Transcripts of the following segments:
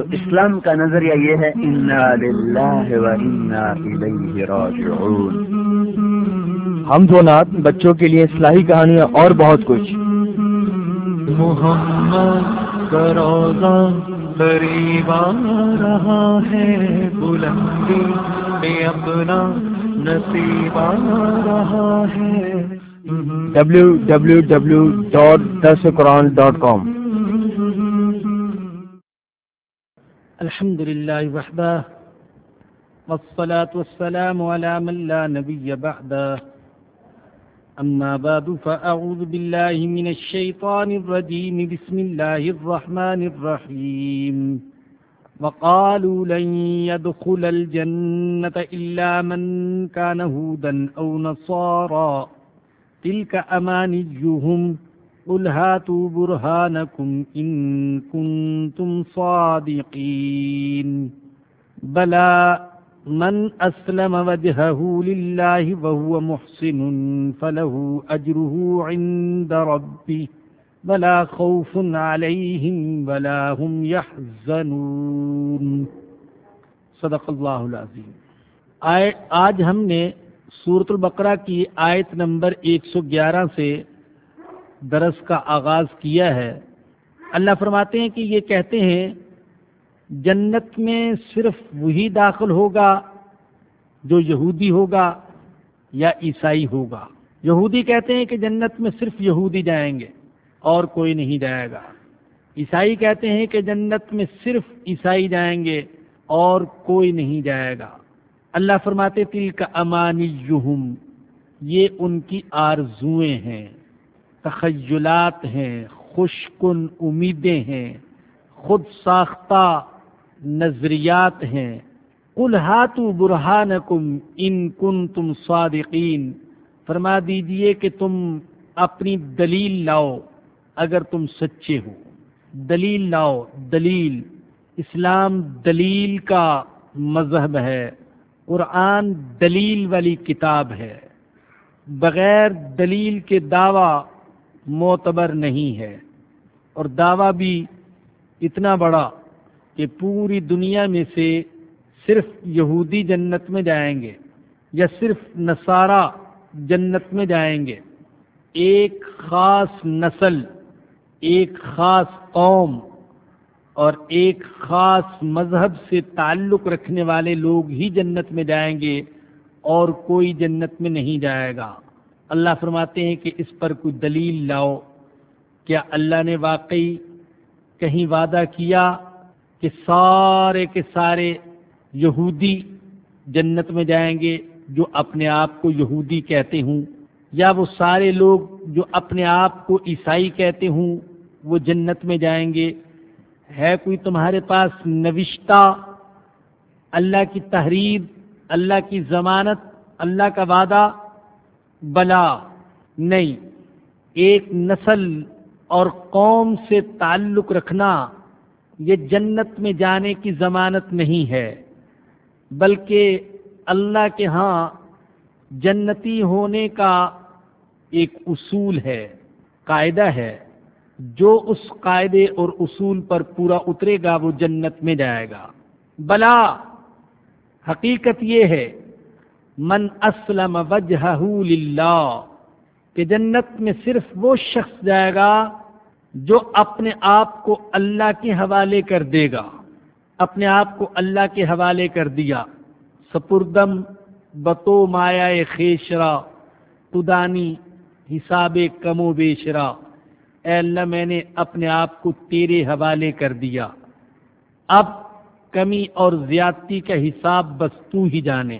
تو اسلام کا نظریہ یہ ہے ہم دو نات بچوں کے لیے اصلاحی کہانیاں اور بہت کچھ۔ محمد روزہ قریب آ رہا ہے بلندی میں اپنا نصیب آ رہا ہے۔ ڈبلو الحمد لله وحده، والصلاة والسلام على من لا نبي بعده. أما بعد، فأعوذ بالله من الشيطان الرجيم، بسم الله الرحمن الرحيم. وقالوا لن يدخل الجنة إلا من كان هودا أو نصارا. تلك أمانيهم قل هاتوا برهانكم إن كنتم صادقين بلى من أسلم وجهه لله وهو محسن فله أجره عند ربه ولا خوف عليهم ولا هم يحزنون صدق اللہ العظیم۔ آج ہم نے سورت البقرہ کی آیت نمبر ایک سو گیارہ سے درس کا آغاز کیا ہے۔ اللہ فرماتے ہیں کہ یہ کہتے ہیں، جنت میں صرف وہی داخل ہوگا جو یہودی ہوگا یا عیسائی ہوگا۔ یہودی کہتے ہیں کہ جنت میں صرف یہودی جائیں گے اور کوئی نہیں جائے گا۔ عیسائی کہتے ہیں کہ جنت میں صرف عیسائی جائیں گے اور کوئی نہیں جائے گا۔ اللہ فرماتے تل کا امانی یہ ان کی آرزویں ہیں۔ تخیلات ہیں خوشکن امیدیں ہیں، خود ساختہ نظریات ہیں۔ کل ہاتو برہان کم ان کن تم صادقین۔ فرما دیجیے کہ تم اپنی دلیل لاؤ اگر تم سچے ہو۔ دلیل لاؤ، دلیل۔ اسلام دلیل کا مذہب ہے، قرآن دلیل والی کتاب ہے۔ بغیر دلیل کے دعویٰ معتبر نہیں ہے۔ اور دعویٰ بھی اتنا بڑا کہ پوری دنیا میں سے صرف یہودی جنت میں جائیں گے یا صرف نصارہ جنت میں جائیں گے۔ ایک خاص نسل، ایک خاص قوم اور ایک خاص مذہب سے تعلق رکھنے والے لوگ ہی جنت میں جائیں گے اور کوئی جنت میں نہیں جائے گا۔ اللہ فرماتے ہیں کہ اس پر کوئی دلیل لاؤ۔ کیا اللہ نے واقعی کہیں وعدہ کیا کہ سارے کے سارے یہودی جنت میں جائیں گے جو اپنے آپ کو یہودی کہتے ہوں، یا وہ سارے لوگ جو اپنے آپ کو عیسائی کہتے ہوں، وہ جنت میں جائیں گے؟ ہے کوئی تمہارے پاس نوشتہ اللہ کی تحریر، اللہ کی ضمانت، اللہ کا وعدہ؟ بلا نہیں۔ ایک نسل اور قوم سے تعلق رکھنا یہ جنت میں جانے کی ضمانت نہیں ہے، بلکہ اللہ کے ہاں جنتی ہونے کا ایک اصول ہے، قاعدہ ہے۔ جو اس قاعدے اور اصول پر پورا اترے گا وہ جنت میں جائے گا۔ بلا حقیقت یہ ہے من اسلم وجہ للہ، کہ جنت میں صرف وہ شخص جائے گا جو اپنے آپ کو اللہ کے حوالے کر دے گا، اپنے آپ کو اللہ کے حوالے کر دیا۔ سپردم بتو مایا خیشرا، تدانی حساب کم و بیشرا۔ اے اللہ، میں نے اپنے آپ کو تیرے حوالے کر دیا۔ اب کمی اور زیادتی کا حساب بس تو ہی جانے۔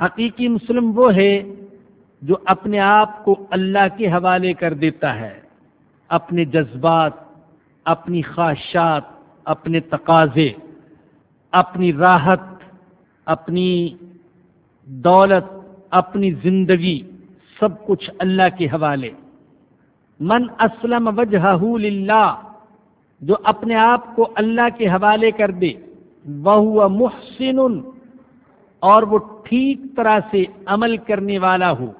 حقیقی مسلم وہ ہے جو اپنے آپ کو اللہ کے حوالے کر دیتا ہے، اپنے جذبات، اپنی خواہشات، اپنے تقاضے، اپنی راحت، اپنی دولت، اپنی زندگی، سب کچھ اللہ کے حوالے۔ من اسلم وجہ للہ، جو اپنے آپ کو اللہ کے حوالے کر دے وہ محسن اور وہ ٹھیک طرح سے عمل کرنے والا ہو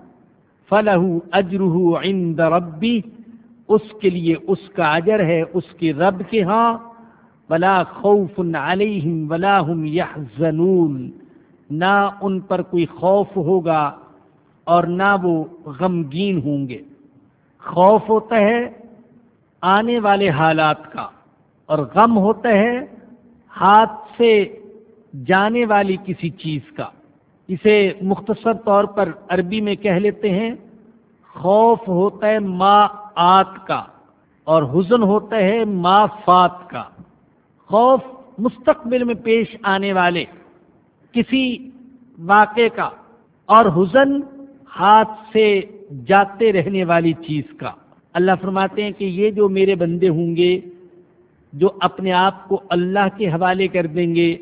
فلح اجرہ عند ربی اس کے لیے اس کا اجر ہے، اس کے رب کے ہاں۔ ولا خوف علیہم ولا هم يحزنون۔ نہ ان پر کوئی خوف ہوگا اور نہ وہ غمگین ہوں گے۔ خوف ہوتا ہے آنے والے حالات کا، اور غم ہوتا ہے ہاتھ سے جانے والی کسی چیز کا۔ اسے مختصر طور پر عربی میں کہہ لیتے ہیں، خوف ہوتا ہے ما آت کا اور حزن ہوتا ہے ما فات کا۔ خوف مستقبل میں پیش آنے والے کسی واقعے کا اور حزن ہاتھ سے جاتے رہنے والی چیز کا۔ اللہ فرماتے ہیں کہ یہ جو میرے بندے ہوں گے، جو اپنے آپ کو اللہ کے حوالے کر دیں گے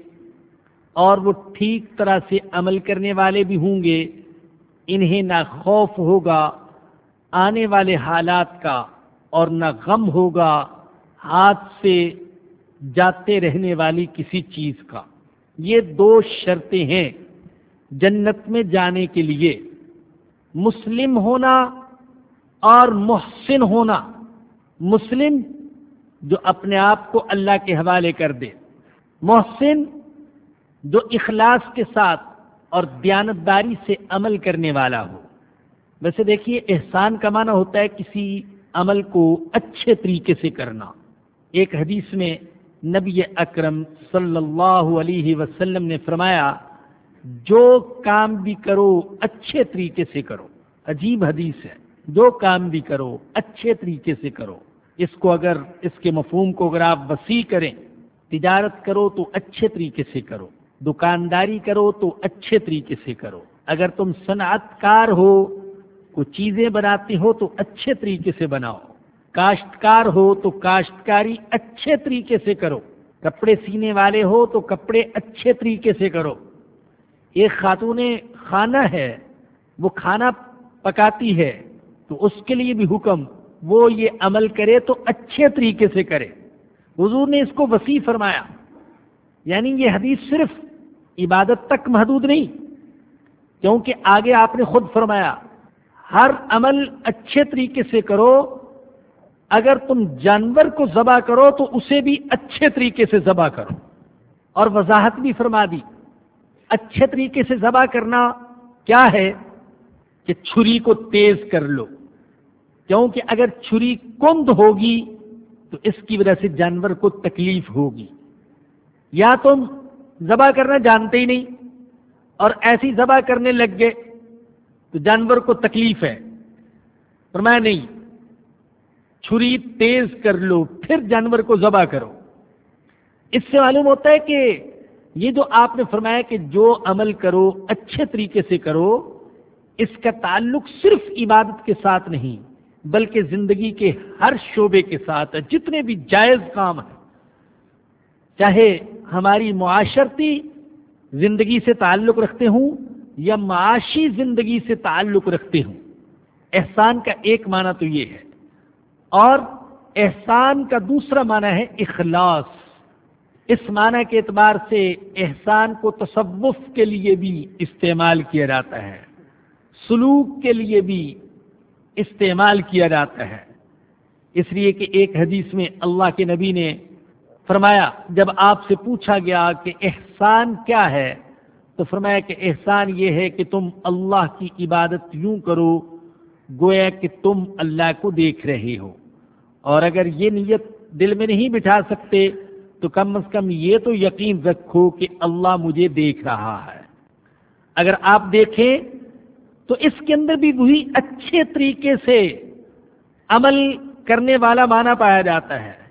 اور وہ ٹھیک طرح سے عمل کرنے والے بھی ہوں گے، انہیں نہ خوف ہوگا آنے والے حالات کا اور نہ غم ہوگا ہاتھ سے جاتے رہنے والی کسی چیز کا۔ یہ دو شرطیں ہیں جنت میں جانے کے لیے۔ مسلم ہونا اور محسن ہونا۔ مسلم جو اپنے آپ کو اللہ کے حوالے کر دے۔ محسن جو اخلاص کے ساتھ اور دیانتداری سے عمل کرنے والا ہو۔ ویسے دیکھیے، احسان کا معنی ہوتا ہے کسی عمل کو اچھے طریقے سے کرنا۔ ایک حدیث میں نبی اکرم صلی اللہ علیہ وسلم نے فرمایا، جو کام بھی کرو، اچھے طریقے سے کرو۔ عجیب حدیث ہے۔ جو کام بھی کرو، اچھے طریقے سے کرو۔ اس کو اگر، اس کے مفہوم کو اگر آپ وسیع کریں، تجارت کرو تو اچھے طریقے سے کرو۔ دکانداری کرو تو اچھے طریقے سے کرو۔ اگر تم صنعت کار ہو کوئی چیزیں بناتے ہو تو اچھے طریقے سے بناؤ۔ کاشتکار ہو تو کاشتکاری اچھے طریقے سے کرو۔ کپڑے سینے والے ہو تو کپڑے اچھے طریقے سے کرو۔ ایک خاتون خانہ ہے، وہ کھانا پکاتی ہے، تو اس کے لیے بھی حکم، وہ یہ عمل کرے تو اچھے طریقے سے کرے۔ حضور نے اس کو وسیع فرمایا۔ یعنی یہ حدیث صرف عبادت تک محدود نہیں، کیونکہ آگے آپ نے خود فرمایا، ہر عمل اچھے طریقے سے کرو، اگر تم جانور کو ذبح کرو تو اسے بھی اچھے طریقے سے ذبح کرو۔ اور وضاحت بھی فرما دی، اچھے طریقے سے ذبح کرنا کیا ہے؟ کہ چھری کو تیز کر لو۔ کیونکہ اگر چھری کند ہوگی تو اس کی وجہ سے جانور کو تکلیف ہوگی۔ یا تم ذبح کرنا جانتے ہی نہیں اور ایسی ذبح کرنے لگ گئے تو جانور کو تکلیف ہے پر میں نہیں، چھری تیز کر لو، پھر جانور کو ذبح کرو۔ اس سے معلوم ہوتا ہے کہ یہ جو آپ نے فرمایا کہ جو عمل کرو، اچھے طریقے سے کرو، اس کا تعلق صرف عبادت کے ساتھ نہیں، بلکہ زندگی کے ہر شعبے کے ساتھ جتنے بھی جائز کام ہیں چاہے ہماری معاشرتی زندگی سے تعلق رکھتے ہوں یا معاشی زندگی سے تعلق رکھتے ہوں، احسان کا ایک معنی تو یہ ہے۔ اور احسان کا دوسرا معنی ہے اخلاص۔ اس معنی کے اعتبار سے احسان کو تصوف کے لیے بھی استعمال کیا جاتا ہے، سلوک کے لیے بھی استعمال کیا جاتا ہے۔ اس لیے کہ ایک حدیث میں اللہ کے نبی نے فرمایا، جب آپ سے پوچھا گیا کہ احسان کیا ہے، تو فرمایا کہ احسان یہ ہے کہ تم اللہ کی عبادت یوں کرو گویا کہ تم اللہ کو دیکھ رہے ہو۔ اور اگر یہ نیت دل میں نہیں بٹھا سکتے، تو کم از کم یہ تو یقین رکھو کہ اللہ مجھے دیکھ رہا ہے۔ اگر آپ دیکھیں، تو اس کے اندر بھی وہی اچھے طریقے سے عمل کرنے والا مانا پایا جاتا ہے۔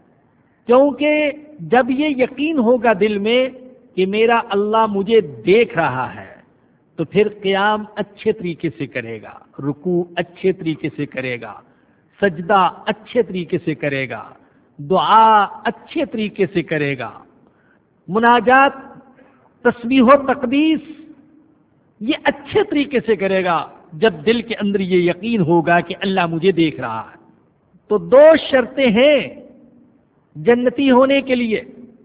کیونکہ جب یہ یقین ہوگا دل میں کہ میرا اللہ مجھے دیکھ رہا ہے، تو پھر قیام اچھے طریقے سے کرے گا، رکوع اچھے طریقے سے کرے گا، سجدہ اچھے طریقے سے کرے گا، دعا اچھے طریقے سے کرے گا۔ مناجات، تسبیح و تقدیس یہ اچھے طریقے سے کرے گا۔ جب دل کے اندر یہ یقین ہوگا کہ اللہ مجھے دیکھ رہا ہے۔ تو دو شرطیں ہیں۔ جنتی ہونے کے لیے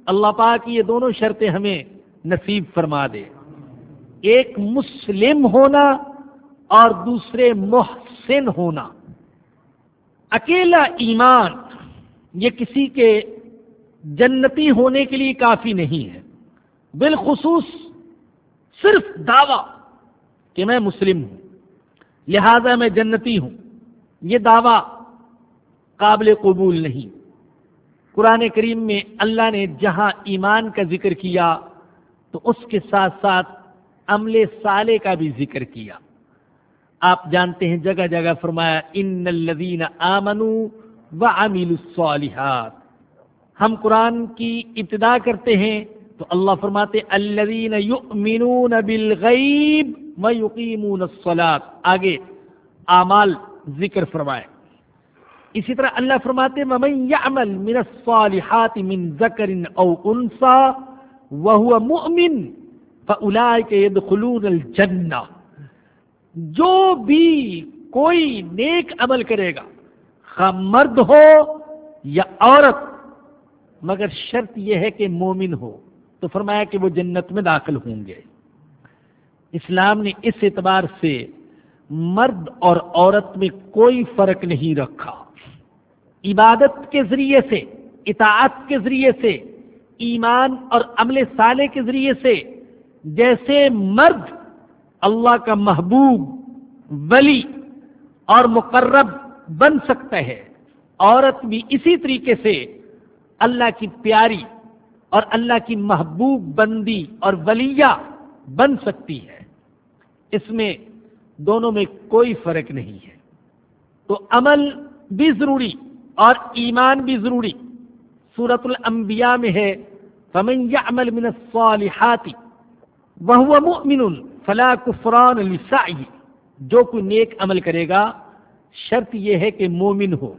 اللہ پاک یہ دونوں شرطیں ہمیں نصیب فرما دے۔ ایک مسلم ہونا اور دوسرے محسن ہونا۔ اکیلا ایمان یہ کسی کے جنتی ہونے کے لیے کافی نہیں ہے۔ بالخصوص صرف دعوی کہ میں مسلم ہوں، لہذا میں جنتی ہوں۔ یہ دعویٰ قابل قبول نہیں۔ قرآن کریم میں اللہ نے جہاں ایمان کا ذکر کیا، تو اس کے ساتھ ساتھ عمل سالے کا بھی ذکر کیا۔ آپ جانتے ہیں جگہ جگہ فرمایا، ان الذین آمنوا وعملوا الصالحات ہم قرآن کی ابتدا کرتے ہیں، تو اللہ فرماتے، الذین یؤمنون بالغیب ویقیمون الصلاة آگے اعمال ذکر فرمائے۔ اسی طرح اللہ فرماتے ومن یعمل من الصالحات من ذکر او انسا وهو مؤمن فاولئک يدخلون الجنہ جو بھی کوئی نیک عمل کرے گا، خواہ مرد ہو یا عورت، مگر شرط یہ ہے کہ مومن ہو۔ تو فرمایا کہ وہ جنت میں داخل ہوں گے۔ اسلام نے اس اعتبار سے مرد اور عورت میں کوئی فرق نہیں رکھا۔ عبادت کے ذریعے سے، اطاعت کے ذریعے سے، ایمان اور عمل صالح کے ذریعے سے، جیسے مرد اللہ کا محبوب، ولی اور مقرب بن سکتا ہے۔ عورت بھی اسی طریقے سے اللہ کی پیاری اور اللہ کی محبوب بندی اور ولیہ بن سکتی ہے۔ اس میں دونوں میں کوئی فرق نہیں ہے۔ تو عمل بھی ضروری اور ایمان بھی ضروری۔ سورت الانبیاء میں ہے، فمن يعمل من الصالحات وهو مؤمن فلا كفران لسعيه۔ جو کوئی نیک عمل کرے گا، شرط یہ ہے کہ مومن ہو۔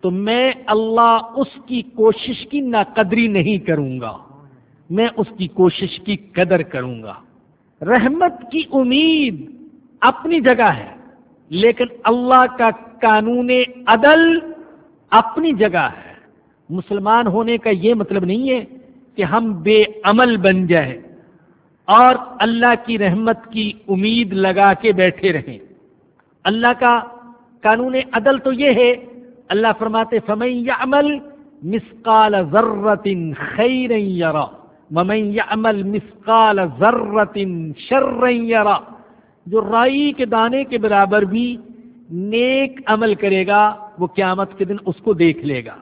تو میں اللہ اس کی کوشش کی ناقدری نہیں کروں گا، میں اس کی کوشش کی قدر کروں گا۔ رحمت کی امید اپنی جگہ ہے، لیکن اللہ کا قانون عدل اپنی جگہ ہے۔ مسلمان ہونے کا یہ مطلب نہیں ہے کہ ہم بے عمل بن جائیں اور اللہ کی رحمت کی امید لگا کے بیٹھے رہیں۔ اللہ کا قانون عدل تو یہ ہے، اللہ فرماتے، فمن عمل مسقال ضرت خیر یرا ومن عمل مسقال ضرت شر یرا جو رائی کے دانے کے برابر بھی نیک عمل کرے گا، وہ قیامت کے دن اس کو دیکھ لے گا۔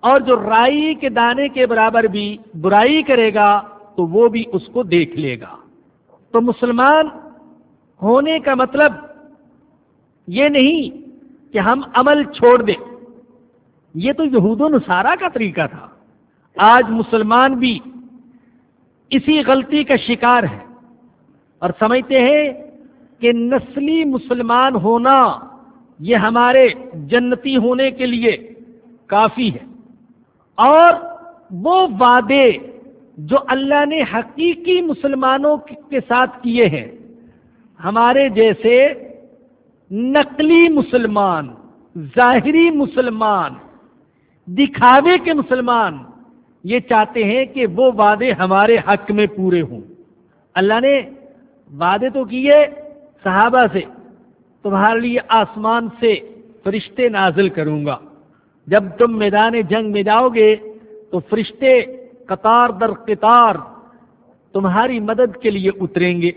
اور جو رائی کے دانے کے برابر بھی برائی کرے گا، تو وہ بھی اس کو دیکھ لے گا۔ تو مسلمان ہونے کا مطلب یہ نہیں کہ ہم عمل چھوڑ دیں۔ یہ تو یہود و نصارہ کا طریقہ تھا۔ آج مسلمان بھی اسی غلطی کا شکار ہے اور سمجھتے ہیں کہ نسلی مسلمان ہونا یہ ہمارے جنتی ہونے کے لیے کافی ہے۔ اور وہ وعدے جو اللہ نے حقیقی مسلمانوں کے ساتھ کیے ہیں، ہمارے جیسے نقلی مسلمان، ظاہری مسلمان، دکھاوے کے مسلمان یہ چاہتے ہیں کہ وہ وعدے ہمارے حق میں پورے ہوں۔ اللہ نے وعدے تو کیے صحابہ سے تمہارے لیے آسمان سے فرشتے نازل کروں گا۔ جب تم میدان جنگ میں جاؤ گے تو فرشتے قطار در قطار تمہاری مدد کے لیے اتریں گے۔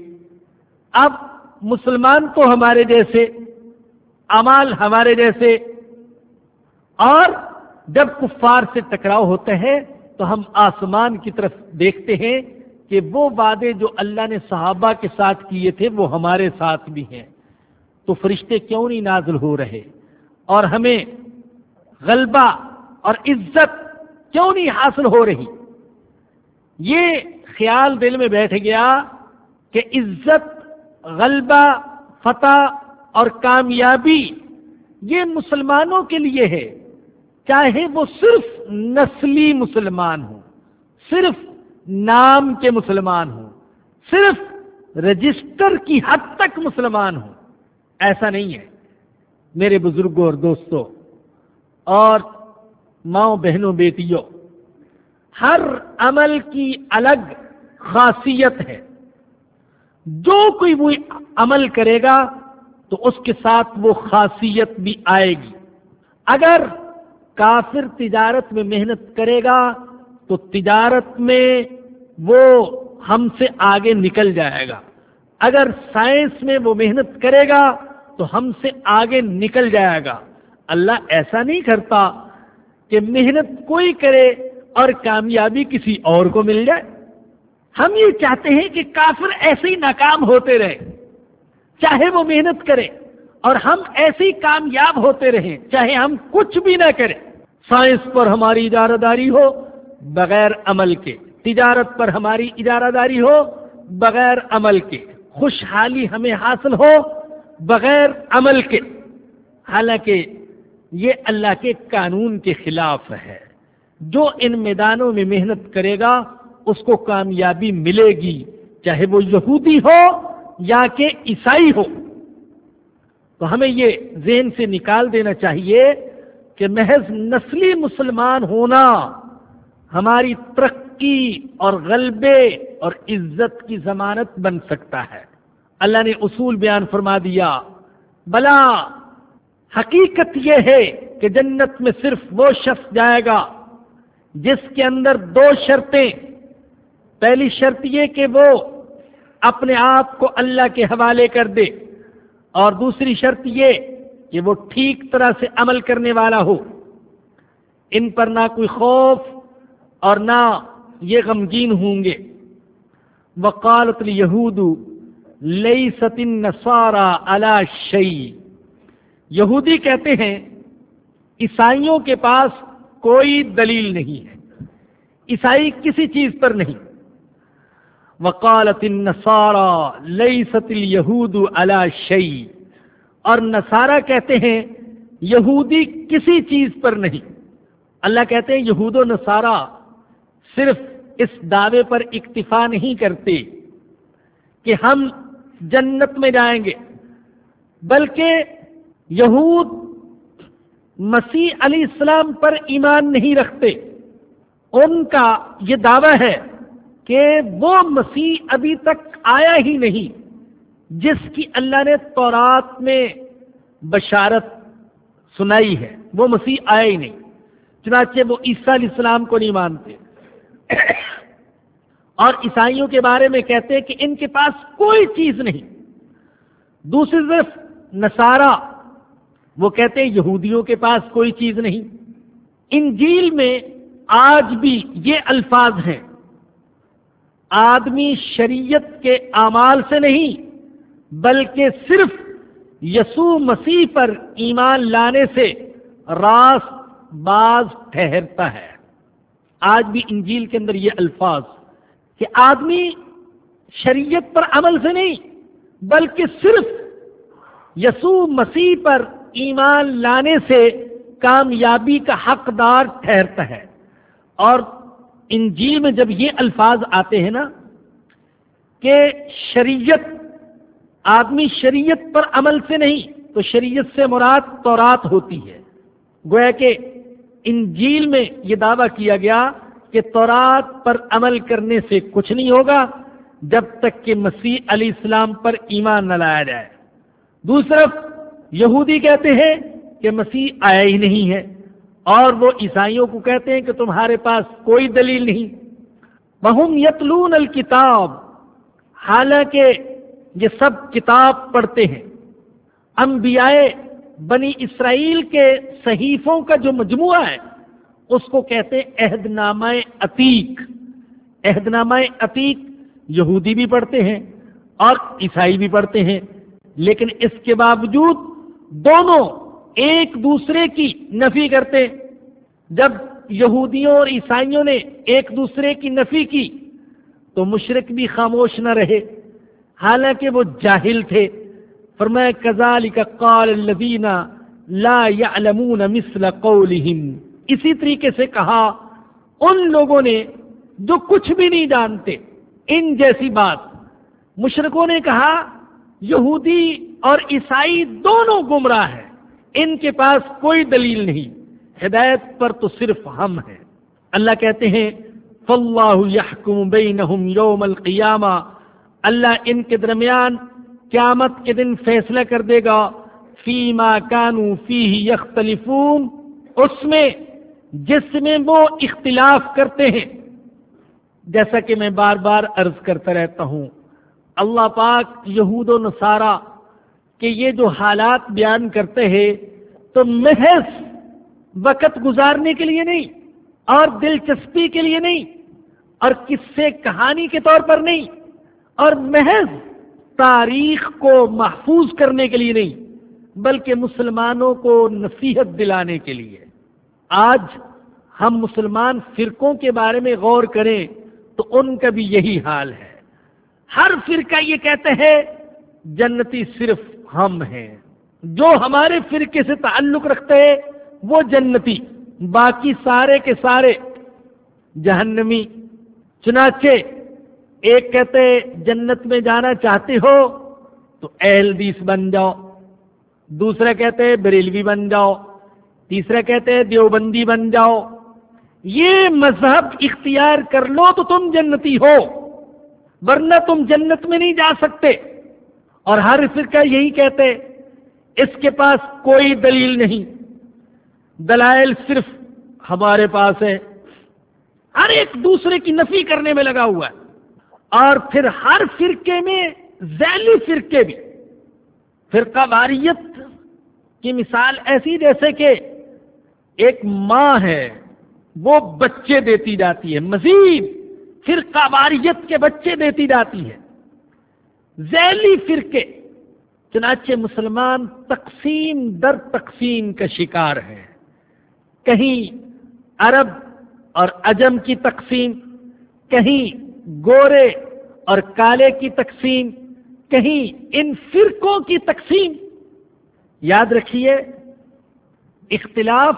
اب مسلمان تو ہمارے جیسے امال ہمارے جیسے، اور جب کفار سے ٹکراؤ ہوتا ہے تو ہم آسمان کی طرف دیکھتے ہیں کہ وہ وعدے جو اللہ نے صحابہ کے ساتھ کیے تھے وہ ہمارے ساتھ بھی ہیں۔ تو فرشتے کیوں نہیں نازل ہو رہے؟ اور ہمیں غلبہ اور عزت کیوں نہیں حاصل ہو رہی؟ یہ خیال دل میں بیٹھ گیا کہ عزت، غلبہ، فتح اور کامیابی یہ مسلمانوں کے لیے ہے۔ چاہے وہ صرف نسلی مسلمان ہوں، صرف نام کے مسلمان ہوں، صرف رجسٹر کی حد تک مسلمان ہوں۔ ایسا نہیں ہے۔ میرے بزرگوں اور دوستوں، اور ماؤں بہنوں، بیٹیوں، ہر عمل کی الگ خاصیت ہے۔ جو کوئی وہ عمل کرے گا، تو اس کے ساتھ وہ خاصیت بھی آئے گی۔ اگر کافر تجارت میں محنت کرے گا، تو تجارت میں وہ ہم سے آگے نکل جائے گا۔ اگر سائنس میں وہ محنت کرے گا تو ہم سے آگے نکل جائے گا۔ اللہ ایسا نہیں کرتا کہ محنت کوئی کرے اور کامیابی کسی اور کو مل جائے۔ ہم یہ چاہتے ہیں کہ کافر ایسے ہی ناکام ہوتے رہے، چاہے وہ محنت کرے، اور ہم ایسے ہی کامیاب ہوتے رہیں، چاہے ہم کچھ بھی نہ کریں۔ سائنس پر ہماری اجارہ داری ہو، بغیر عمل کے۔ تجارت پر ہماری اجارہ داری ہو، بغیر عمل کے۔ خوشحالی ہمیں حاصل ہو بغیر عمل کے۔ حالانکہ یہ اللہ کے قانون کے خلاف ہے۔ جو ان میدانوں میں محنت کرے گا، اس کو کامیابی ملے گی۔ چاہے وہ یہودی ہو یا کہ عیسائی ہو۔ تو ہمیں یہ ذہن سے نکال دینا چاہیے کہ محض نسلی مسلمان ہونا ہماری ترقی اور غلبے اور عزت کی ضمانت بن سکتا ہے۔ اللہ نے اصول بیان فرما دیا۔ بلا، حقیقت یہ ہے کہ جنت میں صرف وہ شخص جائے گا جس کے اندر دو شرطیں۔ پہلی شرط یہ کہ وہ اپنے آپ کو اللہ کے حوالے کر دے۔ اور دوسری شرط یہ کہ وہ ٹھیک طرح سے عمل کرنے والا ہو۔ ان پر نہ کوئی خوف اور نہ یہ غمگین ہوں گے۔ وقالت یہود لئی ستن نسارا اللہ شعی یہودی کہتے ہیں، عیسائیوں کے پاس کوئی دلیل نہیں ہے۔ عیسائی کسی چیز پر نہیں۔ وقالت النصارى ليست اليهود على شيء اور نصارہ کہتے ہیں، یہودی کسی چیز پر نہیں۔ اللہ کہتے ہیں، یہود و نصارہ صرف اس دعوے پر اکتفا نہیں کرتے کہ ہم جنت میں جائیں گے۔ بلکہ یہود مسیح علیہ السلام پر ایمان نہیں رکھتے۔ ان کا یہ دعویٰ ہے کہ وہ مسیح ابھی تک آیا ہی نہیں، جس کی اللہ نے تورات میں بشارت سنائی ہے۔ وہ مسیح آیا ہی نہیں، چنانچہ وہ عیسیٰ علیہ السلام کو نہیں مانتے۔ اور عیسائیوں کے بارے میں کہتے کہ ان کے پاس کوئی چیز نہیں۔ دوسری طرف نصارہ، وہ کہتے ہیں یہودیوں کے پاس کوئی چیز نہیں۔ انجیل میں آج بھی یہ الفاظ ہیں۔ آدمی شریعت کے اعمال سے نہیں، بلکہ صرف یسوع مسیح پر ایمان لانے سے راست باز ٹھہرتا ہے۔ آج بھی انجیل کے اندر یہ الفاظ کہ آدمی شریعت پر عمل سے نہیں، بلکہ صرف یسوع مسیح پر ایمان لانے سے کامیابی کا حقدار ٹھہرتا ہے۔ اور انجیل میں جب یہ الفاظ آتے ہیں نا کہ شریعت، آدمی شریعت پر عمل سے نہیں، تو شریعت سے مراد تورات ہوتی ہے۔ گویا کہ انجیل میں یہ دعویٰ کیا گیا کہ تورات پر عمل کرنے سے کچھ نہیں ہوگا جب تک کہ مسیح علیہ السلام پر ایمان نہ لایا جائے۔ دوسرا، یہودی کہتے ہیں کہ مسیح آیا ہی نہیں ہے اور وہ عیسائیوں کو کہتے ہیں کہ تمہارے پاس کوئی دلیل نہیں۔ بہم یتلون الکتاب حالانکہ یہ سب کتاب پڑھتے ہیں۔ انبیاء بنی اسرائیل کے صحیفوں کا جو مجموعہ ہے اس کو کہتے ہیں عہد نامہ عتیق۔ عہد نامہ عتیق یہودی بھی پڑھتے ہیں اور عیسائی بھی پڑھتے ہیں، لیکن اس کے باوجود دونوں ایک دوسرے کی نفی کرتے۔ جب یہودیوں اور عیسائیوں نے ایک دوسرے کی نفی کی تو مشرق بھی خاموش نہ رہے، حالانکہ وہ جاہل تھے۔ فرمایا کزال کا قال الذین لا يعلمون مثل قولهم اسی طریقے سے کہا، ان لوگوں نے جو کچھ بھی نہیں جانتے، ان جیسی بات۔ مشرقوں نے کہا، یہودی اور عیسائی دونوں گمراہ ہیں، ان کے پاس کوئی دلیل نہیں، ہدایت پر تو صرف ہم ہیں۔ اللہ کہتے ہیں فاللہ یحکم بینہم یوم القیامہ اللہ ان کے درمیان قیامت کے دن فیصلہ کر دے گا فیما کانو فی یختلفون اس میں جس میں وہ اختلاف کرتے ہیں۔ جیسا کہ میں بار بار عرض کرتا رہتا ہوں، اللہ پاک یہود و نصارہ کہ یہ جو حالات بیان کرتے ہیں، تو محض وقت گزارنے کے لیے نہیں، اور دلچسپی کے لیے نہیں، اور کس سے کہانی کے طور پر نہیں، اور محض تاریخ کو محفوظ کرنے کے لیے نہیں، بلکہ مسلمانوں کو نصیحت دلانے کے لیے۔ آج ہم مسلمان فرقوں کے بارے میں غور کریں تو ان کا بھی یہی حال ہے۔ ہر فرقہ یہ کہتے ہیں، جنتی صرف ہم ہیں۔ جو ہمارے فرقے سے تعلق رکھتے ہیں، وہ جنتی، باقی سارے کے سارے جہنمی۔ چنانچہ ایک کہتے جنت میں جانا چاہتے ہو تو اہل دیس بن جاؤ۔ دوسرا کہتے بریلوی بن جاؤ۔ تیسرا کہتے ہیں، دیوبندی بن جاؤ۔ یہ مذہب اختیار کر لو تو تم جنتی ہو، ورنہ تم جنت میں نہیں جا سکتے۔ اور ہر فرقہ یہی کہتے اس کے پاس کوئی دلیل نہیں۔ دلائل صرف ہمارے پاس ہے ہر ایک دوسرے کی نفی کرنے میں لگا ہوا ہے۔ اور پھر ہر فرقے میں ذیلی فرقے بھی۔ فرقہ واریت کی مثال ایسی، جیسے کہ ایک ماں ہے، وہ بچے دیتی جاتی ہے، مزید فرقہ واریت کے بچے دیتی جاتی ہے۔ ذیلی فرقے، چنانچہ مسلمان تقسیم در تقسیم کا شکار ہے کہیں عرب اور عجم کی تقسیم، کہیں گورے اور کالے کی تقسیم، کہیں ان فرقوں کی تقسیم۔ یاد رکھیے اختلاف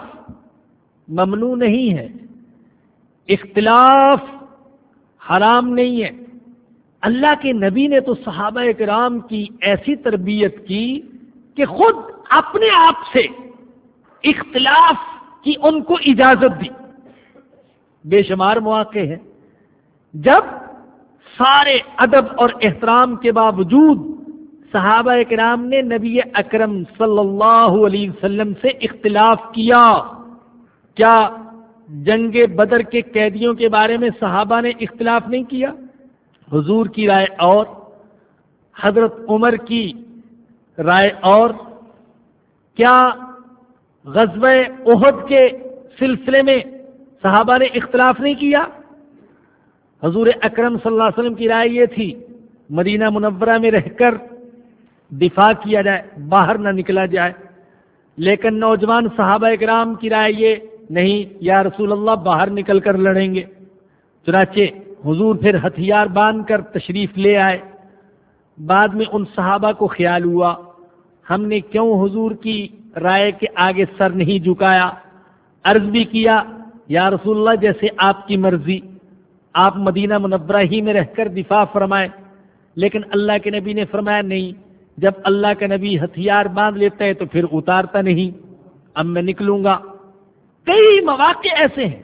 ممنوع نہیں ہے۔ اختلاف حرام نہیں ہے۔ اللہ کے نبی نے تو صحابہ کرام کی ایسی تربیت کی کہ خود اپنے آپ سے اختلاف کی ان کو اجازت دی۔ بے شمار مواقع ہیں۔ جب سارے ادب اور احترام کے باوجود صحابہ کرام نے نبی اکرم صلی اللہ علیہ وسلم سے اختلاف کیا۔ کیا جنگ بدر کے قیدیوں کے بارے میں صحابہ نے اختلاف نہیں کیا؟ حضور کی رائے اور، حضرت عمر کی رائے اور۔ کیا غزب عہد کے سلسلے میں صحابہ نے اختلاف نہیں کیا؟ حضور اکرم صلی اللہ علیہ وسلم کی رائے یہ تھی، مدینہ منورہ میں رہ کر دفاع کیا جائے، باہر نہ نکلا جائے۔ لیکن نوجوان صحابہ اکرام کی رائے یہ نہیں، یا رسول اللہ باہر نکل کر لڑیں گے۔ چنانچہ حضور پھر ہتھیار باندھ کر تشریف لے آئے۔ بعد میں ان صحابہ کو خیال ہوا، ہم نے کیوں حضور کی رائے کے آگے سر نہیں جھکایا؟ عرض بھی کیا، یا رسول اللہ جیسے آپ کی مرضی، آپ مدینہ منورہ ہی میں رہ کر دفاع فرمائے لیکن اللہ کے نبی نے فرمایا، نہیں جب اللہ کا نبی ہتھیار باندھ لیتا ہے تو پھر اتارتا نہیں۔ اب میں نکلوں گا۔ کئی مواقع ایسے ہیں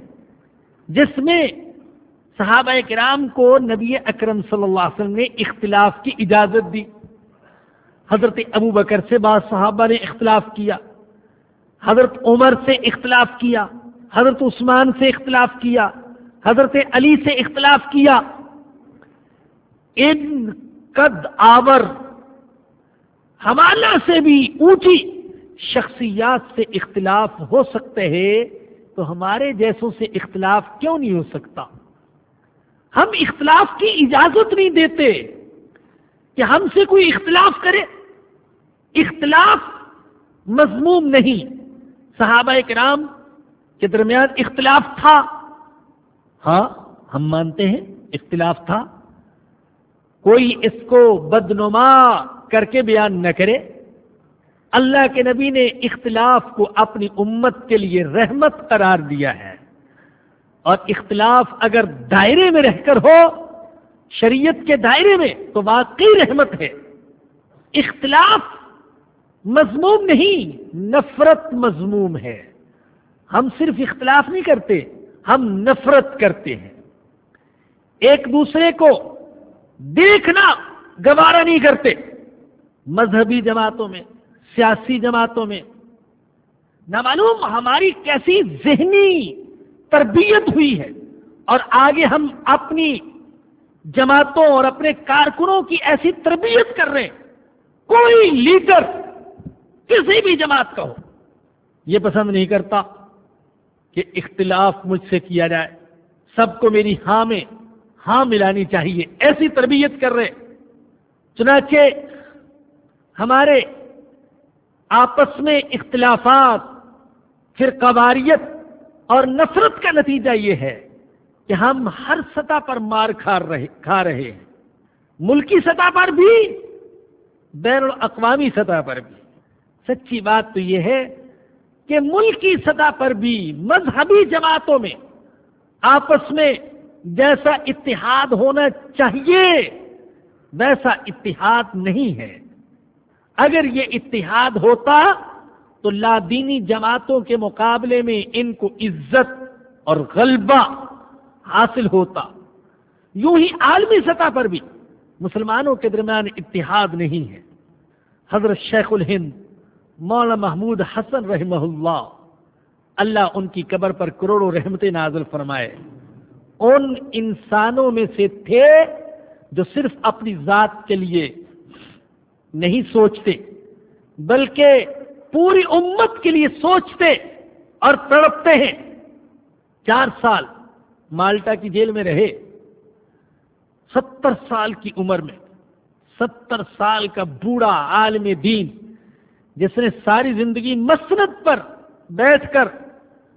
جس میں صحابہ کرام کو نبی اکرم صلی اللہ علیہ وسلم نے اختلاف کی اجازت دی۔ حضرت ابو بکر سے بعض صحابہ نے اختلاف کیا۔ حضرت عمر سے اختلاف کیا۔ حضرت عثمان سے اختلاف کیا۔ حضرت علی سے اختلاف کیا۔ ان قد آور ہمالہ سے بھی اونچی شخصیات سے اختلاف ہو سکتے ہیں، تو ہمارے جیسوں سے اختلاف کیوں نہیں ہو سکتا؟ ہم اختلاف کی اجازت نہیں دیتے کہ ہم سے کوئی اختلاف کرے۔ اختلاف مضموم نہیں۔ صحابہ کرام کے درمیان اختلاف تھا۔ ہاں ہم مانتے ہیں اختلاف تھا۔ کوئی اس کو بدنما کر کے بیان نہ کرے۔ اللہ کے نبی نے اختلاف کو اپنی امت کے لیے رحمت قرار دیا ہے۔ اور اختلاف اگر دائرے میں رہ کر ہو، شریعت کے دائرے میں تو واقعی رحمت ہے۔ اختلاف مضموم نہیں، نفرت مضموم ہے۔ ہم صرف اختلاف نہیں کرتے، ہم نفرت کرتے ہیں۔ ایک دوسرے کو دیکھنا گوارا نہیں کرتے۔ مذہبی جماعتوں میں، سیاسی جماعتوں میں۔ نہ معلوم ہماری کیسی ذہنی تربیت ہوئی ہے اور آگے ہم اپنی جماعتوں اور اپنے کارکنوں کی ایسی تربیت کر رہے ہیں۔ کوئی لیڈر کسی بھی جماعت کا ہو، یہ پسند نہیں کرتا کہ اختلاف مجھ سے کیا جائے۔ سب کو میری ہاں میں ہاں ملانی چاہیے۔ ایسی تربیت کر رہے چنانچہ ہمارے آپس میں اختلافات پھر قواریت اور نفرت کا نتیجہ یہ ہے کہ ہم ہر سطح پر مار کھا رہے کھا رہے ہیں۔ ملکی سطح پر بھی، بین الاقوامی سطح پر بھی۔ سچی بات تو یہ ہے کہ ملکی سطح پر بھی، مذہبی جماعتوں میں آپس میں جیسا اتحاد ہونا چاہیے، ویسا اتحاد نہیں ہے۔ اگر یہ اتحاد ہوتا تو لادینی جماعتوں کے مقابلے میں ان کو عزت اور غلبہ حاصل ہوتا۔ یوں ہی عالمی سطح پر بھی مسلمانوں کے درمیان اتحاد نہیں ہے۔ حضرت شیخ الہند، مولانا محمود حسن رحمہ اللہ اللہ ان کی قبر پر کروڑوں رحمت نازل فرمائے۔ ان انسانوں میں سے تھے جو صرف اپنی ذات کے لیے نہیں سوچتے، بلکہ پوری امت کے لیے سوچتے اور تڑپتے ہیں۔ چار سال مالٹا کی جیل میں رہے، ستر سال کی عمر میں، ستر سال کا بوڑھا عالم دین، جس نے ساری زندگی مسرت پر بیٹھ کر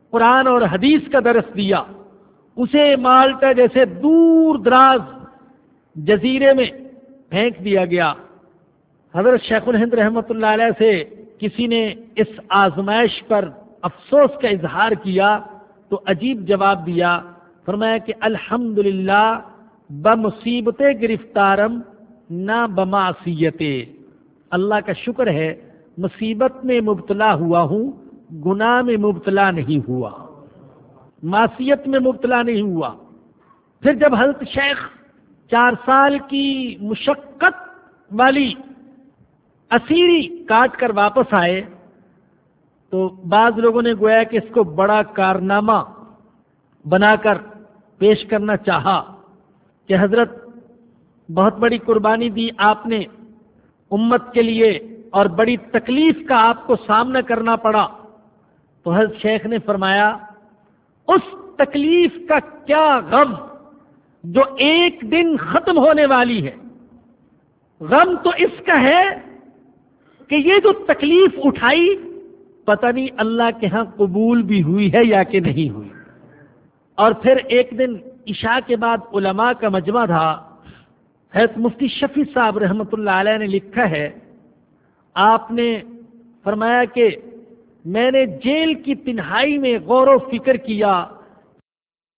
قرآن اور حدیث کا درس دیا، اسے مالٹا جیسے دور دراز جزیرے میں پھینک دیا گیا۔ حضرت شیخ الہند رحمۃ اللہ علیہ سے کسی نے اس آزمائش پر افسوس کا اظہار کیا تو عجیب جواب دیا، فرمایا کہ الحمد للہ بمصیبت گرفتارم نہ بماسیت اللہ کا شکر ہے، مصیبت میں مبتلا ہوا ہوں، گناہ میں مبتلا نہیں ہوا۔ معصیت میں مبتلا نہیں ہوا۔ پھر جب حضرت شیخ چار سال کی مشقت والی اسیری کاٹ کر واپس آئے تو بعض لوگوں نے گویا کہ اس کو بڑا کارنامہ بنا کر پیش کرنا چاہا کہ حضرت بہت بڑی قربانی دی آپ نے امت کے لیے اور بڑی تکلیف کا آپ کو سامنا کرنا پڑا تو حضرت شیخ نے فرمایا، اس تکلیف کا کیا غم جو ایک دن ختم ہونے والی ہے؟ غم تو اس کا ہے کہ یہ جو تکلیف اٹھائی، پتہ نہیں اللہ کے ہاں قبول بھی ہوئی ہے یا کہ نہیں ہوئی۔ اور پھر ایک دن عشاء کے بعد علماء کا مجمع تھا، حضرت مفتی شفیع صاحب رحمۃ اللہ علیہ نے لکھا ہے، آپ نے فرمایا کہ میں نے جیل کی تنہائی میں غور و فکر کیا۔